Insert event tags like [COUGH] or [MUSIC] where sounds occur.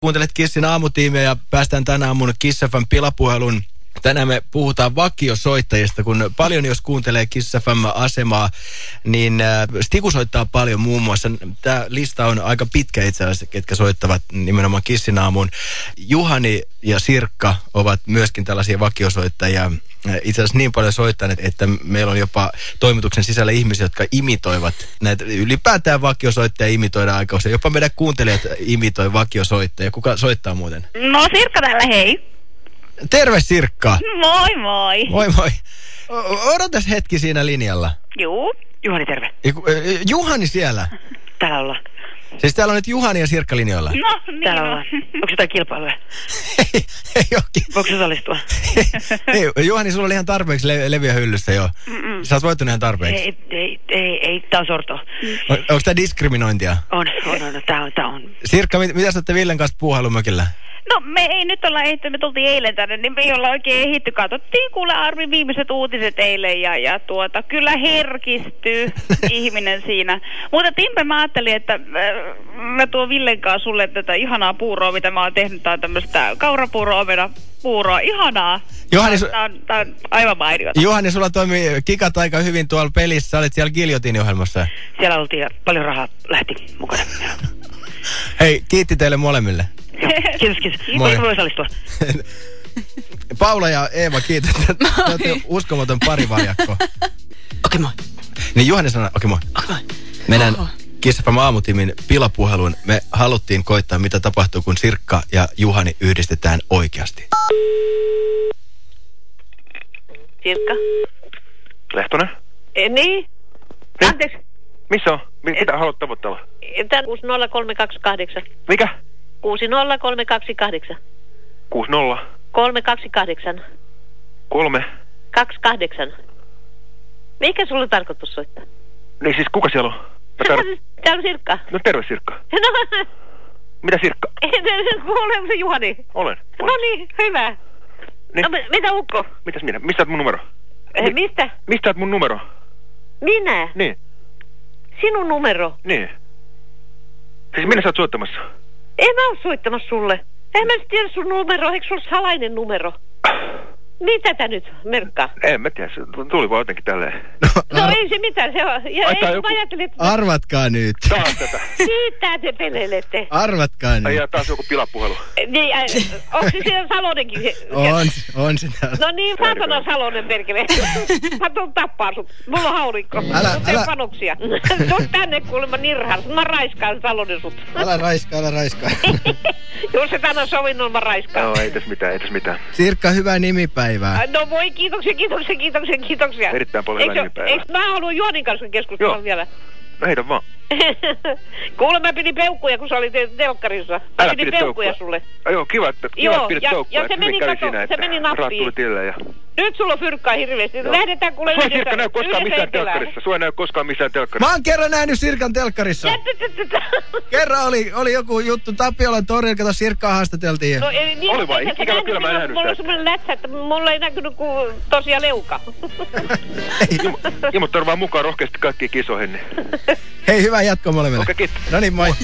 Kuuntelet Kissin aamutiimiä ja päästään tänä aamun Kissafan pilapuhelun. Tänään me puhutaan vakiosoittajista, kun paljon jos kuuntelee Kissafam-asemaa, niin äh, Stiku soittaa paljon muun muassa. Tämä lista on aika pitkä itse asiassa, ketkä soittavat nimenomaan Kissin aamun. Juhani ja Sirkka ovat myöskin tällaisia vakiosoittajia. Äh, Itse asiassa niin paljon soittaneet, että meillä on jopa toimituksen sisällä ihmisiä, jotka imitoivat näitä ylipäätään vakiosoittajia imitoida aika usein. Jopa meidän kuuntelijat imitoi vakiosoittajia. Kuka soittaa muuten? No Sirkka täällä, hei. Terve Sirkka! Moi moi. Moi moi. O- odotas hetki siinä linjalla. Juu. Juhani, terve. Ja ku- ö, Juhani siellä. Täällä ollaan. Siis täällä on nyt Juhani ja Sirkka linjoilla. No niin Täällä on. ollaan. Onko jotain kilpailuja? ei, ei ookin. Voiko osallistua? [LAUGHS] ei, Juhani, sulla oli ihan tarpeeksi le- leviä hyllyssä jo. Mm-mm. Sä oot voittanut ihan tarpeeksi. Ei, ei, ei, ei, tää on sorto. On, onko tää diskriminointia? On, on, on, tää on, tää on. Sirkka, mit, mitä sä olette Villen kanssa puuhailumökillä? No me ei nyt olla ehitty, me tultiin eilen tänne, niin me ei olla oikein ehitty. Katsottiin kuule Arvi viimeiset uutiset eilen ja, ja tuota, kyllä herkistyy [LAUGHS] ihminen siinä. Mutta Timpe mä ajattelin, että äh, mä tuon Villen kanssa sulle tätä ihanaa puuroa, mitä mä oon tehnyt. Tää on tämmöstä kaurapuuroa, omena puuroa. Ihanaa. Juhani, su- Tää on, tää on aivan mainiota. Juhani, sulla toimii kikat aika hyvin tuolla pelissä. Sä olit siellä Giljotiini-ohjelmassa. Siellä oltiin ja paljon rahaa lähti mukana. [LAUGHS] Hei, kiitti teille molemmille. [LAUGHS] Kiitos, kiitos. Moi. Voi, voi osallistua. [LAUGHS] Paula ja Eeva, kiitos. Te olette uskomaton parivaljakko. Okei, moi. Niin Juhani sanoi, okei moi. Okei, moi. Mennään Oho. Kiss FM aamutimin pilapuheluun. Me haluttiin koittaa, mitä tapahtuu, kun Sirkka ja Juhani yhdistetään oikeasti. Sirkka? Lehtonen? E, niin? Niin? Anteeksi, Missä on? Mi- mitä haluat tavoitella? tämä 60328. Mikä? 60328. 60 328. 3. 28. Mikä sulle tarkoitus soittaa? Niin siis kuka siellä on? Mä tar- Täällä on Sirkka. no terve Sirkka. No, Mitä Sirkka? [LAUGHS] kuule se Juhani. Olen. No niin, hyvä. Niin. No, mi- mitä Ukko? Mitäs minä? Mistä oot mun numero? Eh, mistä? Mistä oot mun numero? Minä? Niin. Sinun numero? Niin. Siis minä sä oot soittamassa? En mä oo soittamassa sulle. En mä tiedä sun numero. Eikö sulla salainen numero? Mitä tää nyt merkkaa? En mä tiedä, se tuli vaan jotenkin tälleen. No ar- ei se mitään. Se on. Ja ei, tää mä joku- ajattelin, että arvatkaa nyt. Taas tätä. siitä te pelelette. Arvatkaa Ai nyt. ja taas joku pilapuhelu. Niin, äh, [LAUGHS] onko se siellä Salonenkin? On, on sitä. No niin, saatana Salonen perkele. [LAUGHS] Mä tuun tappaa sut. Mulla on haulikko. Älä- Mä älä- panoksia. [LAUGHS] Tuu tänne kuulemma nirhas. Mä raiskaan Salonen sut. Älä raiskaa, älä raiskaa. Jos et anna sovinnon, mä raiskaan. No ei tässä mitään, ei tässä mitään. Sirkka, hyvää nimipäivää. Ai, No voi, kiitoksia, kiitoksia, kiitoksia, kiitoksia. Erittäin paljon hyvää Eikö- nimipäivää. Eikö mä haluan Juonin kanssa keskustella Joo. vielä? No heitä vaan. [LAUGHS] Kuule, mä pidin peukkuja, kun sä olit telkkarissa. Mä Älä pidin peukkuja sulle. Ai joo, kiva, että, kiva, Joo, pidät ja- toukkua. ja se meni, kato, siinä, se meni nappiin. ja... Nyt sulla on fyrkkaa hirveästi. Joo. Lähdetään kuule Sua ei yhdessä- Sirkka näy koskaan yhdessä missään telkkarissa. Sua ei näy koskaan missään telkkarissa. Mä oon kerran nähnyt Sirkan telkkarissa. [LAUGHS] Kerran oli, oli joku juttu Tapiolan torilla, kato Sirkkaa haastateltiin. No, eli niin, Oli vai? Ikävä kyllä mä en nähnyt Mulla on semmoinen lätsä, että mulla ei näkynyt kuin tosiaan leuka. Imo törvää mukaan rohkeasti kaikkiin kisoihin. [LAUGHS] Hei, hyvää jatkoa molemmille. Okei, kiitos. No niin, moi.